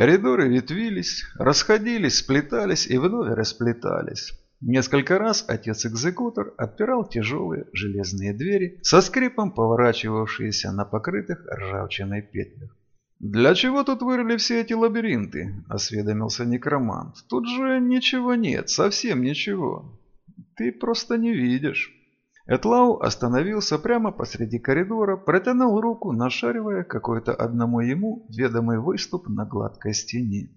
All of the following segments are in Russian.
Коридоры ветвились, расходились, сплетались и вновь расплетались. Несколько раз отец-экзекутор отпирал тяжелые железные двери, со скрипом поворачивавшиеся на покрытых ржавчиной петлях. «Для чего тут вырыли все эти лабиринты?» – осведомился некромант. «Тут же ничего нет, совсем ничего. Ты просто не видишь». Этлау остановился прямо посреди коридора, протянул руку, нашаривая какой-то одному ему ведомый выступ на гладкой стене.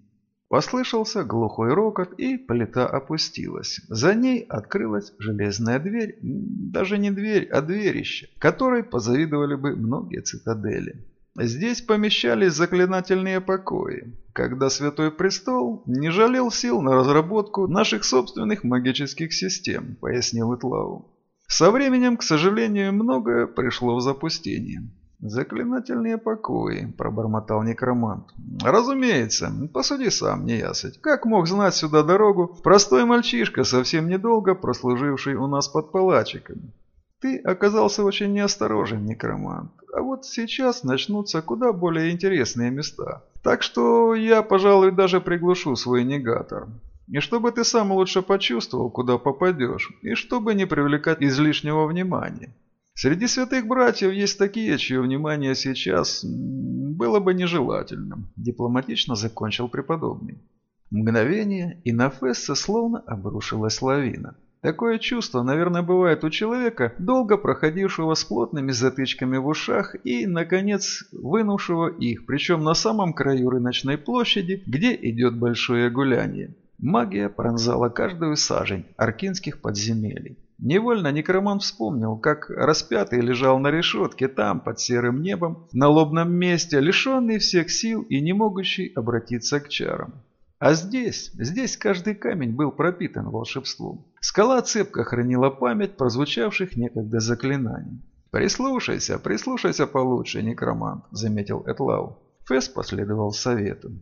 Послышался глухой рокот, и плита опустилась. За ней открылась железная дверь, даже не дверь, а дверище, которой позавидовали бы многие цитадели. Здесь помещались заклинательные покои, когда Святой Престол не жалел сил на разработку наших собственных магических систем, пояснил Итлау. Со временем, к сожалению, многое пришло в запустение. «Заклинательные покои», – пробормотал некромант. «Разумеется. Посуди сам, неясыть. Как мог знать сюда дорогу простой мальчишка, совсем недолго прослуживший у нас под палачиком? Ты оказался очень неосторожен, некромант. А вот сейчас начнутся куда более интересные места. Так что я, пожалуй, даже приглушу свой негатор. И чтобы ты сам лучше почувствовал, куда попадешь, и чтобы не привлекать излишнего внимания. Среди святых братьев есть такие, чье внимание сейчас было бы нежелательным, дипломатично закончил преподобный. Мгновение, и на Фесса словно обрушилась лавина. Такое чувство, наверное, бывает у человека, долго проходившего с плотными затычками в ушах и, наконец, вынувшего их, причем на самом краю рыночной площади, где идет большое гуляние. Магия пронзала каждую сажень аркинских подземелий. Невольно некроман вспомнил, как распятый лежал на решетке там, под серым небом, на лобном месте, лишенный всех сил и не могущий обратиться к чарам. А здесь, здесь каждый камень был пропитан волшебством. Скала цепко хранила память прозвучавших некогда заклинаний. «Прислушайся, прислушайся получше, некромант», — заметил Этлау. Фэс последовал совету.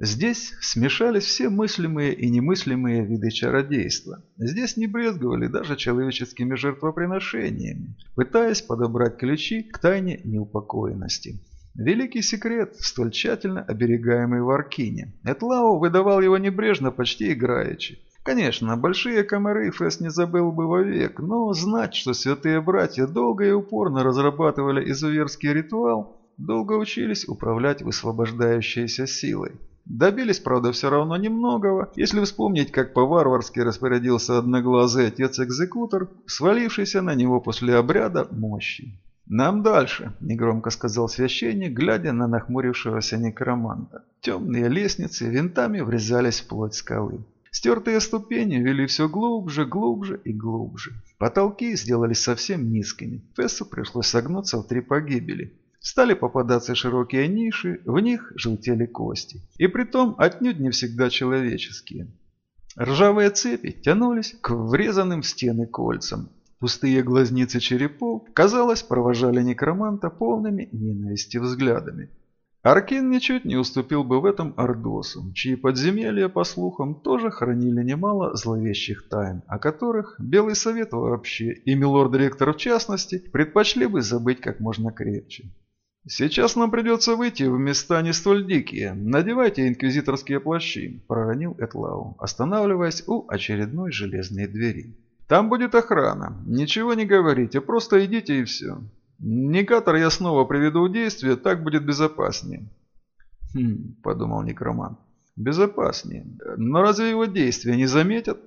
Здесь смешались все мыслимые и немыслимые виды чародейства. Здесь не брезговали даже человеческими жертвоприношениями, пытаясь подобрать ключи к тайне неупокоенности. Великий секрет, столь тщательно оберегаемый в Аркине. Этлау выдавал его небрежно, почти играючи. Конечно, большие комары Фэс не забыл бы вовек, но знать, что святые братья долго и упорно разрабатывали изуверский ритуал, долго учились управлять высвобождающейся силой. Добились, правда, все равно немногого, если вспомнить, как по-варварски распорядился одноглазый отец-экзекутор, свалившийся на него после обряда мощи. «Нам дальше», – негромко сказал священник, глядя на нахмурившегося некроманта. Темные лестницы винтами врезались в плоть скалы. Стертые ступени вели все глубже, глубже и глубже. Потолки сделались совсем низкими. Фессу пришлось согнуться в три погибели. Стали попадаться широкие ниши, в них желтели кости. И притом отнюдь не всегда человеческие. Ржавые цепи тянулись к врезанным в стены кольцам. Пустые глазницы черепов, казалось, провожали некроманта полными ненависти взглядами. Аркин ничуть не уступил бы в этом Ордосу, чьи подземелья, по слухам, тоже хранили немало зловещих тайн, о которых Белый Совет вообще и милорд-ректор в частности предпочли бы забыть как можно крепче. «Сейчас нам придется выйти в места не столь дикие. Надевайте инквизиторские плащи», – проронил Этлау, останавливаясь у очередной железной двери. Там будет охрана. Ничего не говорите, просто идите и все. Негатор я снова приведу в действие, так будет безопаснее. Хм, подумал некромант. Безопаснее. Но разве его действия не заметят?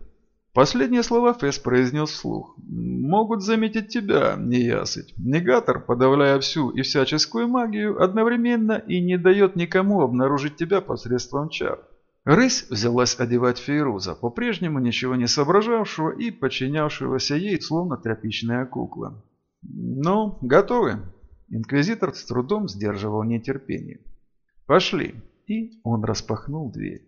Последние слова Фесс произнес вслух. «Могут заметить тебя, неясыть. Негатор, подавляя всю и всяческую магию, одновременно и не дает никому обнаружить тебя посредством чар. Рысь взялась одевать Фейруза, по-прежнему ничего не соображавшего и подчинявшегося ей, словно тряпичная кукла. «Ну, готовы?» Инквизитор с трудом сдерживал нетерпение. «Пошли!» И он распахнул дверь.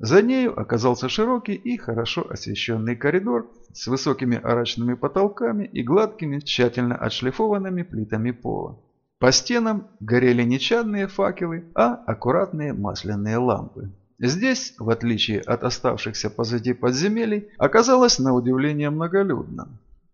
За нею оказался широкий и хорошо освещенный коридор с высокими арочными потолками и гладкими, тщательно отшлифованными плитами пола. По стенам горели не чадные факелы, а аккуратные масляные лампы. Здесь, в отличие от оставшихся позади подземелий, оказалось на удивление многолюдно.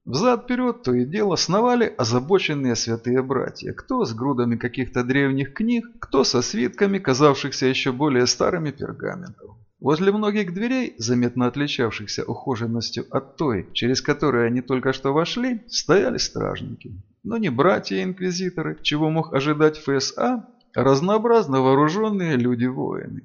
Взад-вперед то и дело сновали озабоченные святые братья, кто с грудами каких-то древних книг, кто со свитками, казавшихся еще более старыми пергаментов. Возле многих дверей, заметно отличавшихся ухоженностью от той, через которую они только что вошли, стояли стражники. Но не братья-инквизиторы, чего мог ожидать ФСА, а разнообразно вооруженные люди-воины.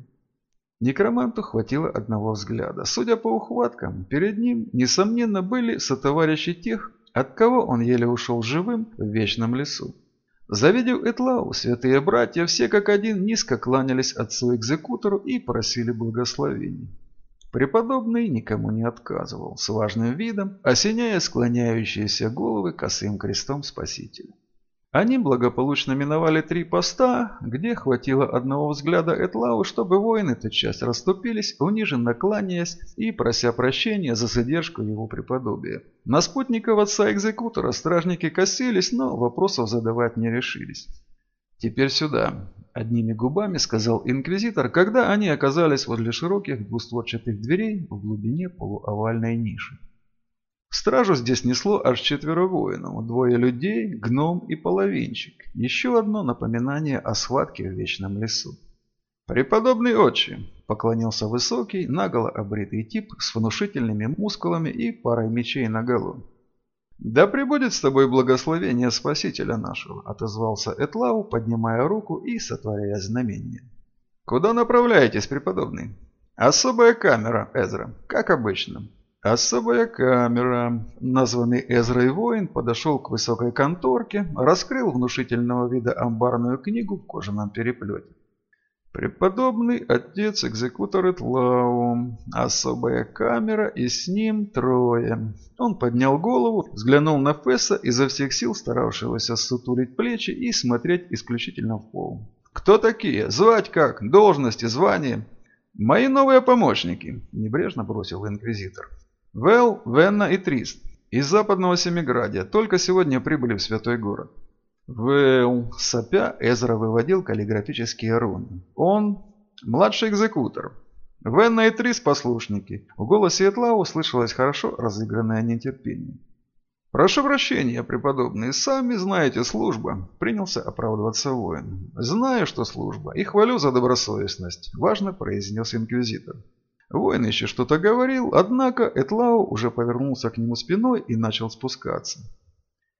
Некроманту хватило одного взгляда. Судя по ухваткам, перед ним, несомненно, были сотоварищи тех, от кого он еле ушел живым в вечном лесу. Завидев Этлау, святые братья все как один низко кланялись отцу-экзекутору и просили благословений. Преподобный никому не отказывал, с важным видом, осеняя склоняющиеся головы косым крестом Спасителя. Они благополучно миновали три поста, где хватило одного взгляда Этлау, чтобы воины тотчас расступились, униженно кланяясь и прося прощения за задержку его преподобия. На спутников отца-экзекутора стражники косились, но вопросов задавать не решились. «Теперь сюда», – одними губами сказал инквизитор, когда они оказались возле широких двустворчатых дверей в глубине полуовальной ниши. Стражу здесь несло аж четверо воинов, двое людей, гном и половинчик. Еще одно напоминание о схватке в Вечном лесу. «Преподобный отче!» – поклонился высокий, наголо обритый тип с внушительными мускулами и парой мечей на голову. «Да пребудет с тобой благословение Спасителя нашего», – отозвался Этлау, поднимая руку и сотворяя знамение. «Куда направляетесь, преподобный?» «Особая камера, Эзра, как обычно. Особая камера. Названный Эзрой воин подошел к высокой конторке, раскрыл внушительного вида амбарную книгу в кожаном переплете. Преподобный отец экзекутор Итлау. Особая камера и с ним трое. Он поднял голову, взглянул на Фесса, изо всех сил старавшегося сутулить плечи и смотреть исключительно в пол. «Кто такие? Звать как? Должности, звания?» «Мои новые помощники», – небрежно бросил инквизитор. Вэл, Венна и Трист из западного Семиградия только сегодня прибыли в святой город. Вэл, сопя, Эзра выводил каллиграфические руны. Он младший экзекутор. Венна и Трист послушники. В голосе Этлау слышалось хорошо разыгранное нетерпение. «Прошу прощения, преподобные, сами знаете, служба», – принялся оправдываться воин. «Знаю, что служба, и хвалю за добросовестность», – важно произнес инквизитор. Воин еще что-то говорил, однако Этлау уже повернулся к нему спиной и начал спускаться.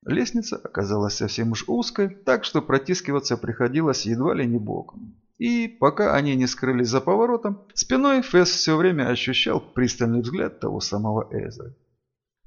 Лестница оказалась совсем уж узкой, так что протискиваться приходилось едва ли не боком. И пока они не скрылись за поворотом, спиной Фесс все время ощущал пристальный взгляд того самого Эзра.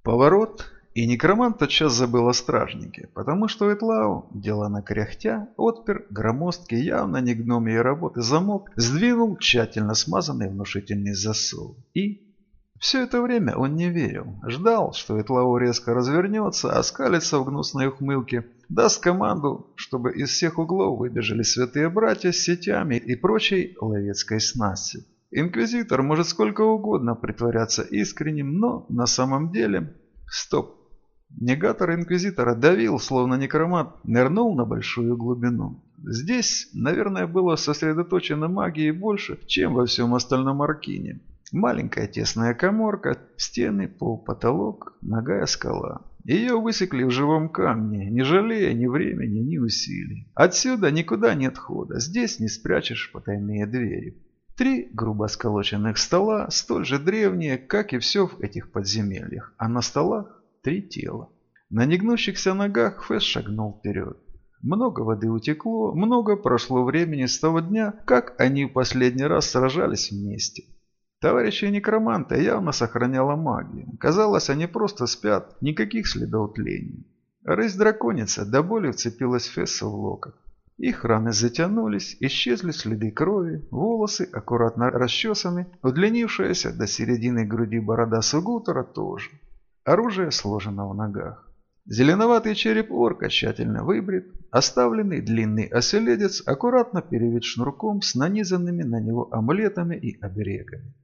Поворот, и некромант тотчас забыл о стражнике, потому что Этлау, делано кряхтя, отпер громоздкий явно не гномии работы замок, сдвинул тщательно смазанный внушительный засов. И все это время он не верил, ждал, что Этлау резко развернется, оскалится в гнусной ухмылке, даст команду, чтобы из всех углов выбежали святые братья с сетями и прочей ловецкой снасти. Инквизитор может сколько угодно притворяться искренним, но на самом деле... Стоп, Негатор Инквизитора давил, словно некромат, нырнул на большую глубину. Здесь, наверное, было сосредоточено магии больше, чем во всем остальном Аркине. Маленькая тесная коморка, стены, пол, потолок, ногая скала. Ее высекли в живом камне, не жалея ни времени, ни усилий. Отсюда никуда нет хода, здесь не спрячешь потайные двери. Три грубо сколоченных стола, столь же древние, как и все в этих подземельях, а на столах три тела. На негнущихся ногах Фэс шагнул вперед. Много воды утекло, много прошло времени с того дня, как они в последний раз сражались вместе. Товарищи некроманта явно сохраняла магию. Казалось, они просто спят, никаких следов тления. Рысь драконица до боли вцепилась Фессу в локоть. Их раны затянулись, исчезли следы крови, волосы аккуратно расчесаны, удлинившаяся до середины груди борода Сугутера тоже. Оружие сложено в ногах. Зеленоватый череп орка тщательно выбрит, оставленный длинный оселедец аккуратно перевит шнурком с нанизанными на него амулетами и оберегами.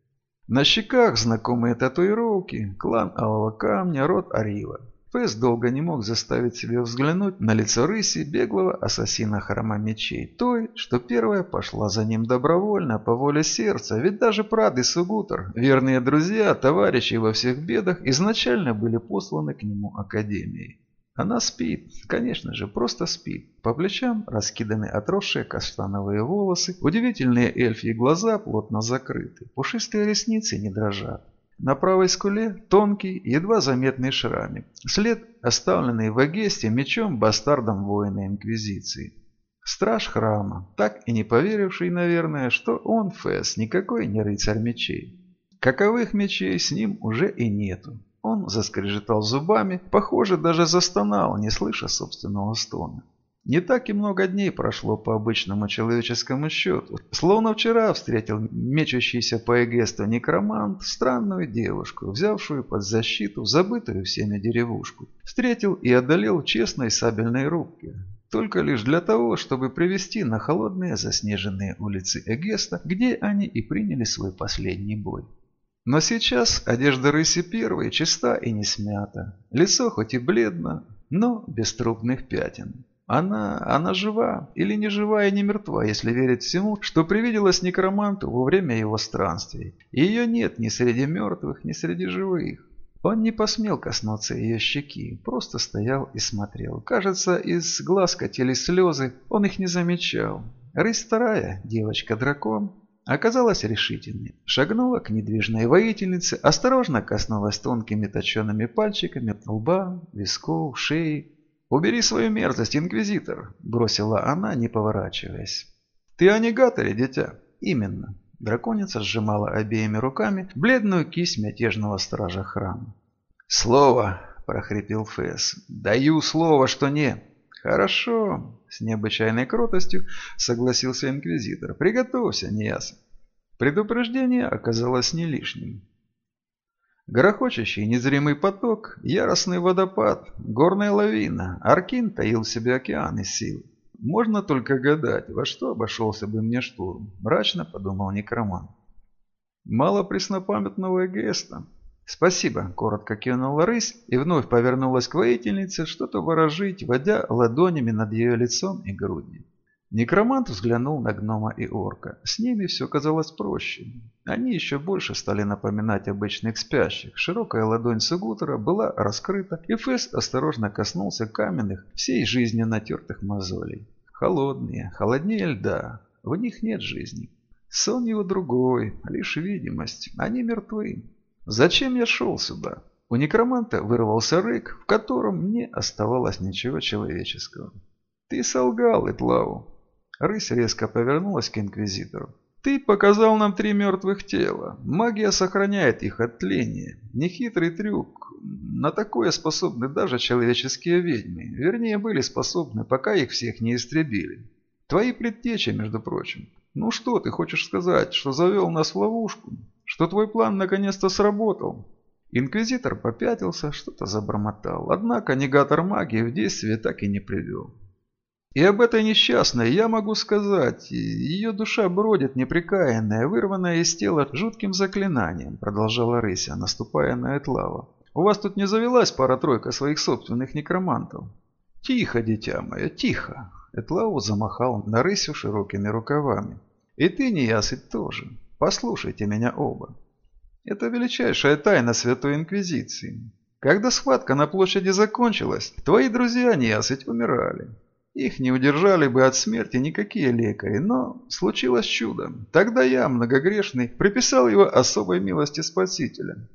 На щеках знакомые татуировки, клан Алого Камня, род Арива. Фэс долго не мог заставить себя взглянуть на лицо рыси беглого ассасина храма мечей, той, что первая пошла за ним добровольно, по воле сердца, ведь даже Прад и Сугутер, верные друзья, товарищи во всех бедах, изначально были посланы к нему Академией. Она спит, конечно же, просто спит. По плечам раскиданы отросшие каштановые волосы, удивительные эльфьи глаза плотно закрыты, пушистые ресницы не дрожат. На правой скуле тонкий, едва заметный шрамик. След, оставленный в Агесте мечом бастардом воина Инквизиции. Страж храма, так и не поверивший, наверное, что он, Фэс, никакой не рыцарь мечей. Каковых мечей с ним уже и нету. Он заскрежетал зубами, похоже, даже застонал, не слыша собственного стона. Не так и много дней прошло по обычному человеческому счету. Словно вчера встретил мечущийся по Эгесту некромант странную девушку, взявшую под защиту забытую всеми деревушку. Встретил и одолел честной сабельной рубки. Только лишь для того, чтобы привести на холодные заснеженные улицы Эгеста, где они и приняли свой последний бой. Но сейчас одежда рыси первой чиста и не смята. Лицо хоть и бледно, но без трупных пятен. Она, она жива или не жива и не мертва, если верить всему, что привиделось некроманту во время его странствий. Ее нет ни среди мертвых, ни среди живых. Он не посмел коснуться ее щеки, просто стоял и смотрел. Кажется, из глаз катились слезы, он их не замечал. Рысь вторая, девочка-дракон, оказалась решительной. Шагнула к недвижной воительнице, осторожно коснулась тонкими точеными пальчиками лба, висков, шеи, «Убери свою мерзость, инквизитор!» – бросила она, не поворачиваясь. «Ты о негаторе, дитя?» «Именно». Драконица сжимала обеими руками бледную кисть мятежного стража храма. «Слово!» – прохрипел Фэс. «Даю слово, что не!» «Хорошо!» – с необычайной кротостью согласился инквизитор. «Приготовься, Нияс!» Предупреждение оказалось не лишним. Грохочущий незримый поток, яростный водопад, горная лавина, Аркин таил в себе океан из сил. Можно только гадать, во что обошелся бы мне штурм, мрачно подумал некроман. Мало преснопамятного эгеста. Спасибо, коротко кивнула рысь и вновь повернулась к воительнице, что-то выражить, водя ладонями над ее лицом и грудью. Некромант взглянул на гнома и орка. С ними все казалось проще. Они еще больше стали напоминать обычных спящих. Широкая ладонь Сугутера была раскрыта, и Фест осторожно коснулся каменных, всей жизни натертых мозолей. Холодные, холоднее льда. В них нет жизни. Сон его другой, лишь видимость. Они мертвы. Зачем я шел сюда? У некроманта вырвался рык, в котором не оставалось ничего человеческого. «Ты солгал, Этлау», Рысь резко повернулась к инквизитору. «Ты показал нам три мертвых тела. Магия сохраняет их от тления. Нехитрый трюк. На такое способны даже человеческие ведьмы. Вернее, были способны, пока их всех не истребили. Твои предтечи, между прочим. Ну что ты хочешь сказать, что завел нас в ловушку? Что твой план наконец-то сработал?» Инквизитор попятился, что-то забормотал. Однако негатор магии в действие так и не привел. И об этой несчастной я могу сказать. Ее душа бродит непрекаянная, вырванная из тела жутким заклинанием, продолжала Рыся, наступая на Этлава. У вас тут не завелась пара-тройка своих собственных некромантов? Тихо, дитя мое, тихо. Этлау замахал на Рысю широкими рукавами. И ты, Неясыть, тоже. Послушайте меня оба. Это величайшая тайна Святой Инквизиции. Когда схватка на площади закончилась, твои друзья, Неясыть, умирали. Их не удержали бы от смерти никакие лекари, но случилось чудо. Тогда я, многогрешный, приписал его особой милости Спасителя.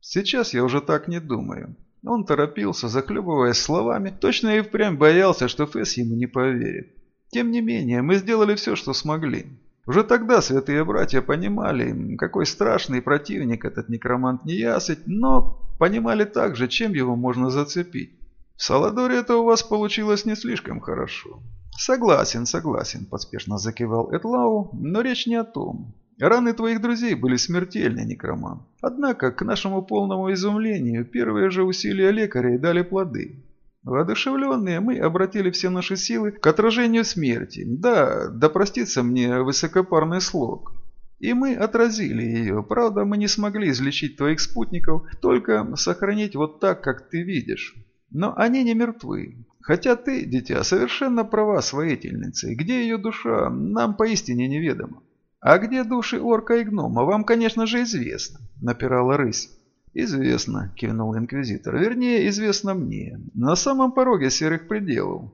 Сейчас я уже так не думаю. Он торопился, захлебываясь словами, точно и впрямь боялся, что Фесс ему не поверит. Тем не менее, мы сделали все, что смогли. Уже тогда святые братья понимали, какой страшный противник этот некромант неясыть, но понимали также, чем его можно зацепить. Саладоре это у вас получилось не слишком хорошо. Согласен, согласен, поспешно закивал Этлау, но речь не о том. Раны твоих друзей были смертельны, некроман. Однако, к нашему полному изумлению, первые же усилия лекарей дали плоды. Воодушевленные, мы обратили все наши силы к отражению смерти. Да, да простится мне высокопарный слог. И мы отразили ее. Правда, мы не смогли излечить твоих спутников, только сохранить вот так, как ты видишь. Но они не мертвы. Хотя ты, дитя, совершенно права с воительницей. Где ее душа, нам поистине неведомо. А где души орка и гнома, вам, конечно же, известно, напирала рысь. «Известно», – кивнул инквизитор. «Вернее, известно мне. На самом пороге серых пределов.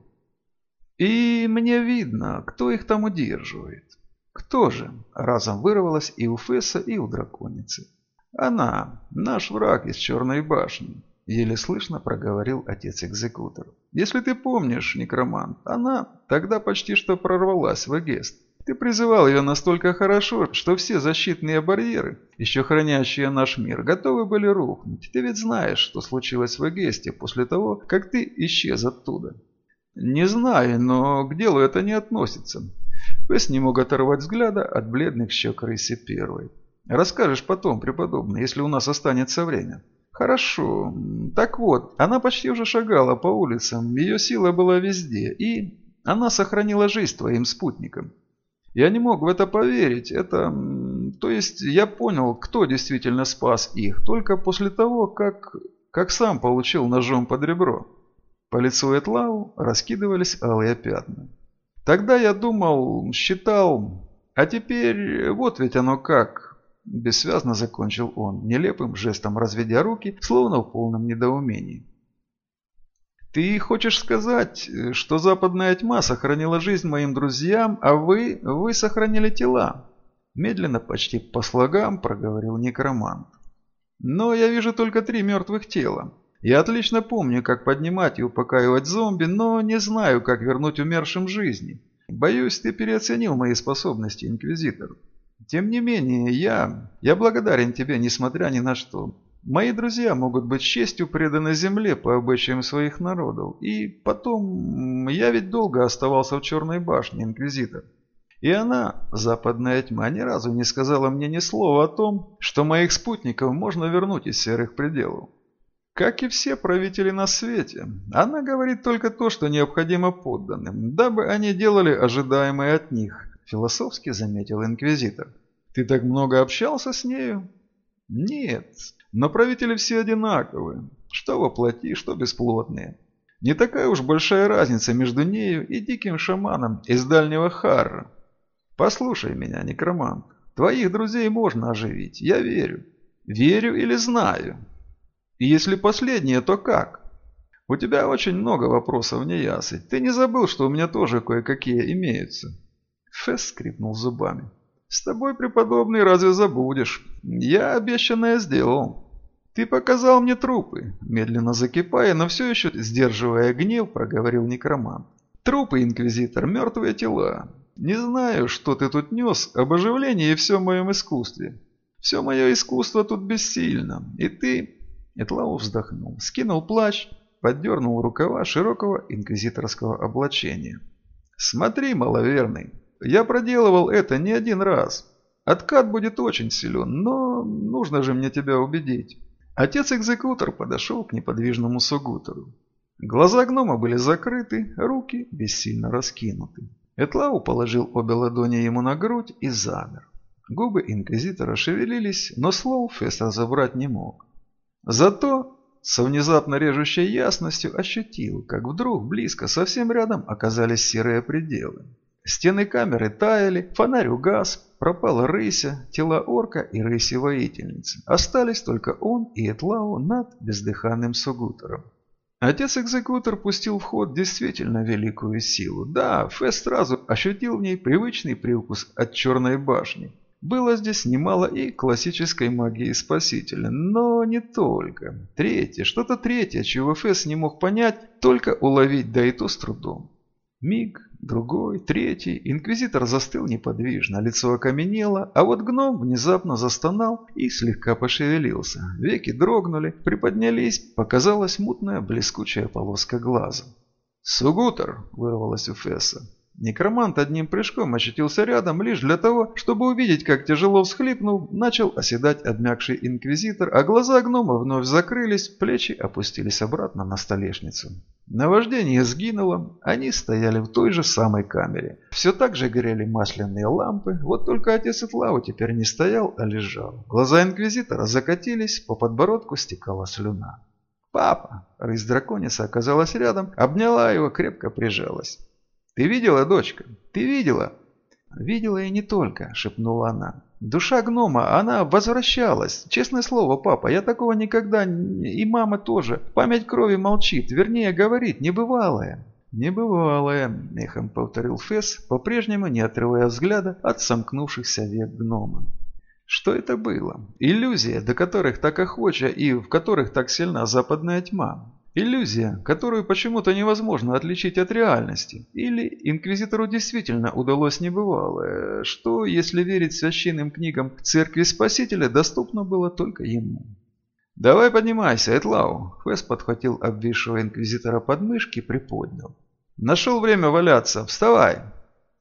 И мне видно, кто их там удерживает. Кто же?» – разом вырвалось и у Фесса, и у драконицы. «Она, наш враг из Черной башни», – еле слышно проговорил отец-экзекутор. «Если ты помнишь, некромант, она тогда почти что прорвалась в Эгест. Ты призывал ее настолько хорошо, что все защитные барьеры, еще хранящие наш мир, готовы были рухнуть. Ты ведь знаешь, что случилось в Эгесте после того, как ты исчез оттуда. Не знаю, но к делу это не относится. Пес не мог оторвать взгляда от бледных щек рыси первой. Расскажешь потом, преподобный, если у нас останется время. Хорошо. Так вот, она почти уже шагала по улицам, ее сила была везде, и она сохранила жизнь твоим спутникам. Я не мог в это поверить. Это... То есть я понял, кто действительно спас их, только после того, как, как сам получил ножом под ребро. По лицу Этлау раскидывались алые пятна. Тогда я думал, считал, а теперь вот ведь оно как. Бессвязно закончил он, нелепым жестом разведя руки, словно в полном недоумении. Ты хочешь сказать, что западная тьма сохранила жизнь моим друзьям, а вы, вы сохранили тела? Медленно, почти по слогам, проговорил некромант. Но я вижу только три мертвых тела. Я отлично помню, как поднимать и упокаивать зомби, но не знаю, как вернуть умершим жизни. Боюсь, ты переоценил мои способности, Инквизитор. Тем не менее, я... Я благодарен тебе, несмотря ни на что. Мои друзья могут быть честью преданы земле по обычаям своих народов. И потом, я ведь долго оставался в Черной башне, Инквизитор. И она, западная тьма, ни разу не сказала мне ни слова о том, что моих спутников можно вернуть из серых пределов. Как и все правители на свете, она говорит только то, что необходимо подданным, дабы они делали ожидаемое от них, философски заметил Инквизитор. Ты так много общался с нею? Нет, но правители все одинаковые, что воплоти, что бесплотные. Не такая уж большая разница между нею и диким шаманом из дальнего Харра. Послушай меня, некромант, твоих друзей можно оживить, я верю. Верю или знаю. И если последнее, то как? У тебя очень много вопросов неясыть. Ты не забыл, что у меня тоже кое-какие имеются?» Фесс скрипнул зубами. «С тобой, преподобный, разве забудешь? Я обещанное сделал». «Ты показал мне трупы», – медленно закипая, но все еще сдерживая гнев, проговорил некромант. «Трупы, инквизитор, мертвые тела. Не знаю, что ты тут нес об оживлении и всем моем искусстве. Все мое искусство тут бессильно, и ты...» Этлау вздохнул, скинул плащ, поддернул рукава широкого инквизиторского облачения. «Смотри, маловерный, я проделывал это не один раз. Откат будет очень силен, но нужно же мне тебя убедить». Отец-экзекутор подошел к неподвижному Сугутору. Глаза гнома были закрыты, руки бессильно раскинуты. Этлау положил обе ладони ему на грудь и замер. Губы инквизитора шевелились, но слов Фест разобрать не мог. Зато со внезапно режущей ясностью ощутил, как вдруг близко, совсем рядом оказались серые пределы. Стены камеры таяли, фонарь угас, пропала рыся, тела орка и рыси-воительницы. Остались только он и Этлау над бездыханным Сугутером. Отец-экзекутор пустил в ход действительно великую силу. Да, Фест сразу ощутил в ней привычный привкус от черной башни. Было здесь немало и классической магии Спасителя, но не только. Третье, что-то третье, чего Фесс не мог понять, только уловить, да и то с трудом. Миг, другой, третий. Инквизитор застыл неподвижно, лицо окаменело, а вот гном внезапно застонал и слегка пошевелился. Веки дрогнули, приподнялись, показалась мутная блескучая полоска глаза. «Сугутер!» – вырвалось у Фесса. Некромант одним прыжком очутился рядом лишь для того, чтобы увидеть, как тяжело всхлипнув, начал оседать обмякший инквизитор, а глаза гнома вновь закрылись, плечи опустились обратно на столешницу. Наваждение сгинуло, они стояли в той же самой камере. Все так же горели масляные лампы, вот только отец Итлау теперь не стоял, а лежал. Глаза инквизитора закатились, по подбородку стекала слюна. «Папа!» Рысь драконица оказалась рядом, обняла его, крепко прижалась. «Ты видела, дочка? Ты видела?» «Видела и не только», — шепнула она. «Душа гнома, она возвращалась. Честное слово, папа, я такого никогда... И мама тоже. Память крови молчит, вернее, говорит, небывалое». «Небывалое», — эхом повторил Фесс, по-прежнему не отрывая взгляда от сомкнувшихся век гнома. Что это было? Иллюзия, до которых так охоча и в которых так сильна западная тьма. Иллюзия, которую почему-то невозможно отличить от реальности. Или инквизитору действительно удалось небывалое, что, если верить священным книгам Церкви Спасителя, доступно было только ему. «Давай поднимайся, Этлау!» Фэс подхватил обвисшего инквизитора под мышки приподнял. «Нашел время валяться! Вставай!»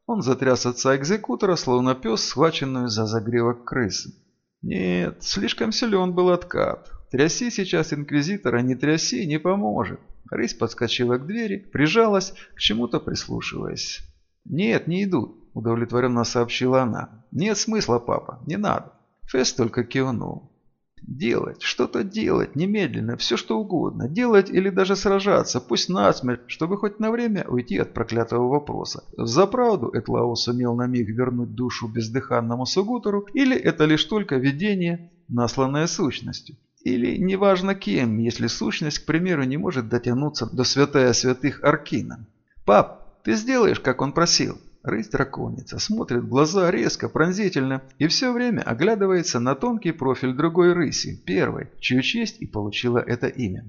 Он затряс отца экзекутора, словно пес, схваченную за загревок крысы. Нет, слишком силен был откат. Тряси сейчас инквизитора, не тряси, не поможет. Рысь подскочила к двери, прижалась, к чему-то прислушиваясь. «Нет, не идут», – удовлетворенно сообщила она. «Нет смысла, папа, не надо». Фесс только кивнул. Делать, что-то делать, немедленно, все что угодно. Делать или даже сражаться, пусть насмерть, чтобы хоть на время уйти от проклятого вопроса. За правду Этлау сумел на миг вернуть душу бездыханному Сугутору, или это лишь только видение, насланное сущностью. Или неважно кем, если сущность, к примеру, не может дотянуться до святая святых Аркина. «Пап, ты сделаешь, как он просил?» Рысь-драконица смотрит в глаза резко, пронзительно и все время оглядывается на тонкий профиль другой рыси, первой, чью честь и получила это имя.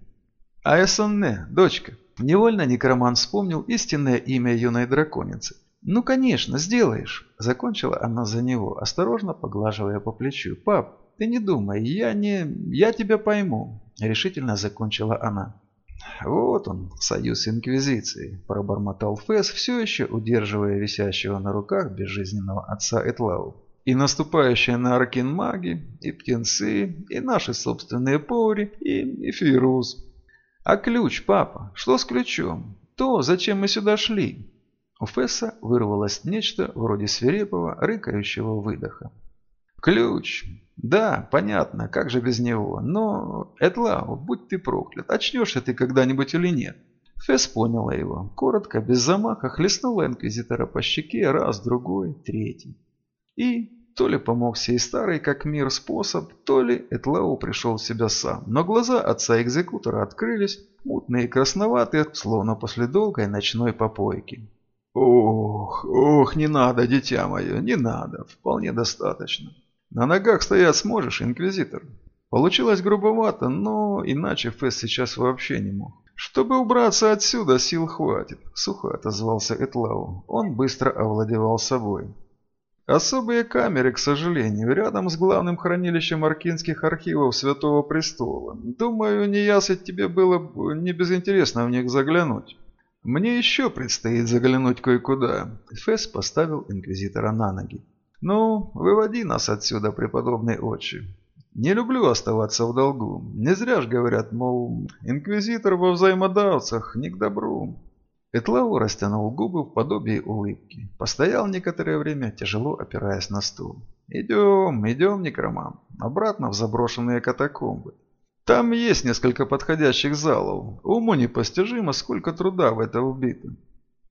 Аэсонне, дочка. Невольно некроман вспомнил истинное имя юной драконицы. «Ну, конечно, сделаешь!» – закончила она за него, осторожно поглаживая по плечу. «Пап, ты не думай, я не... я тебя пойму», – решительно закончила она. «Вот он, союз Инквизиции», – пробормотал Фэс, все еще удерживая висящего на руках безжизненного отца Этлау. «И наступающие на Аркин маги, и птенцы, и наши собственные пори, и Эфирус. А ключ, папа, что с ключом? То, зачем мы сюда шли?» У Фесса вырвалось нечто вроде свирепого, рыкающего выдоха. «Ключ! Да, понятно, как же без него. Но, Этлау, будь ты проклят, очнешься ты когда-нибудь или нет? Фесс поняла его. Коротко, без замаха, хлестнула инквизитора по щеке раз, другой, третий. И то ли помог сей старый как мир способ, то ли Этлау пришел в себя сам. Но глаза отца-экзекутора открылись, мутные и красноватые, словно после долгой ночной попойки. «Ох, ох, не надо, дитя мое, не надо, вполне достаточно». На ногах стоять сможешь, инквизитор? Получилось грубовато, но иначе Фесс сейчас вообще не мог. Чтобы убраться отсюда, сил хватит, сухо отозвался Этлау. Он быстро овладевал собой. Особые камеры, к сожалению, рядом с главным хранилищем аркинских архивов Святого Престола. Думаю, неясно тебе было бы не безинтересно в них заглянуть. Мне еще предстоит заглянуть кое-куда. Фесс поставил инквизитора на ноги. «Ну, выводи нас отсюда, преподобный отче. Не люблю оставаться в долгу. Не зря ж говорят, мол, инквизитор во взаимодавцах не к добру». Этлау растянул губы в подобии улыбки. Постоял некоторое время, тяжело опираясь на стул. «Идем, идем, некроман. Обратно в заброшенные катакомбы. Там есть несколько подходящих залов. Уму непостижимо, сколько труда в это убито.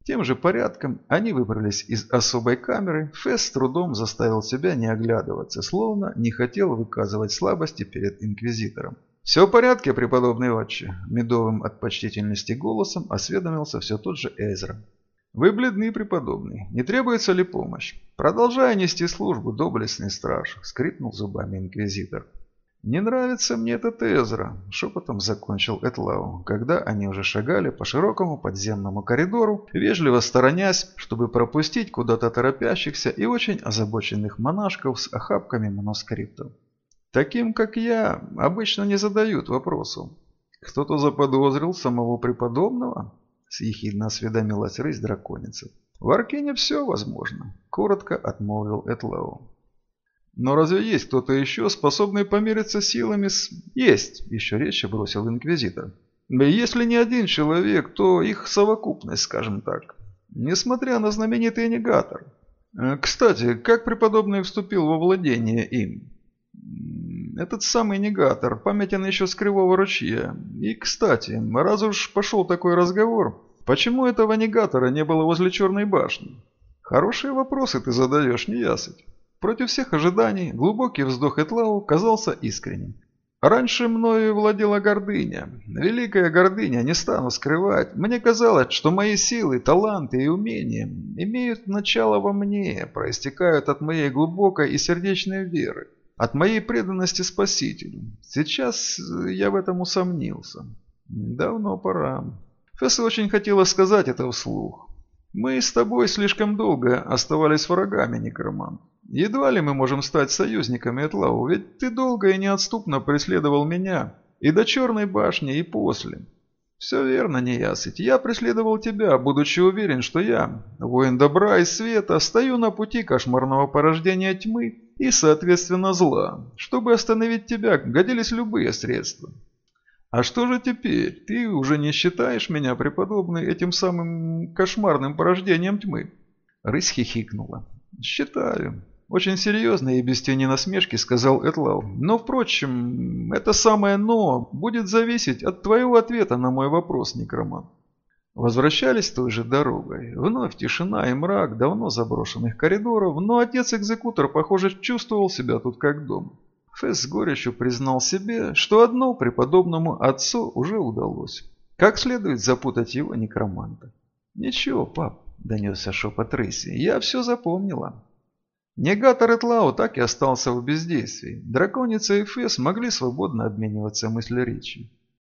Тем же порядком они выбрались из особой камеры. Фесс с трудом заставил себя не оглядываться, словно не хотел выказывать слабости перед инквизитором. «Все в порядке, преподобный отче», – медовым от почтительности голосом осведомился все тот же Эзра. «Вы бледны, преподобный. Не требуется ли помощь? Продолжая нести службу, доблестный страж», – скрипнул зубами инквизитор. «Не нравится мне этот Эзра», – шепотом закончил Этлау, когда они уже шагали по широкому подземному коридору, вежливо сторонясь, чтобы пропустить куда-то торопящихся и очень озабоченных монашков с охапками манускриптов. Таким, как я, обычно не задают вопросов. «Кто-то заподозрил самого преподобного?» – съехидно осведомилась рысь драконица. «В Аркине все возможно», – коротко отмолвил Этлау. Но разве есть кто-то еще, способный помериться силами с... Есть, еще резче бросил инквизитор. Если не один человек, то их совокупность, скажем так. Несмотря на знаменитый негатор. Э, кстати, как преподобный вступил во владение им? этот самый негатор, памятен еще с Кривого ручья. И, кстати, раз уж пошел такой разговор, почему этого негатора не было возле Черной башни? Хорошие вопросы ты задаешь, неясыть. Против всех ожиданий глубокий вздох Этлау казался искренним. Раньше мною владела гордыня. Великая гордыня, не стану скрывать. Мне казалось, что мои силы, таланты и умения имеют начало во мне, проистекают от моей глубокой и сердечной веры, от моей преданности Спасителю. Сейчас я в этом усомнился. Давно пора. Фесса очень хотела сказать это вслух. Мы с тобой слишком долго оставались врагами, некромант. Едва ли мы можем стать союзниками Этлау, ведь ты долго и неотступно преследовал меня, и до Черной башни, и после. Все верно, неясыть. Я преследовал тебя, будучи уверен, что я, воин добра и света, стою на пути кошмарного порождения тьмы и, соответственно, зла. Чтобы остановить тебя, годились любые средства. А что же теперь? Ты уже не считаешь меня, преподобный, этим самым кошмарным порождением тьмы? Рысь хихикнула. Считаю. Очень серьезно и без тени насмешки сказал Этлау. Но, впрочем, это самое «но» будет зависеть от твоего ответа на мой вопрос, некроман. Возвращались той же дорогой. Вновь тишина и мрак давно заброшенных коридоров, но отец-экзекутор, похоже, чувствовал себя тут как дома. Фесс с горечью признал себе, что одно преподобному отцу уже удалось. Как следует запутать его некроманта. «Ничего, пап», – донесся шепот рыси, – «я все запомнила». Негатор Этлау так и остался в бездействии. Драконица и Фес могли свободно обмениваться мыслеречью.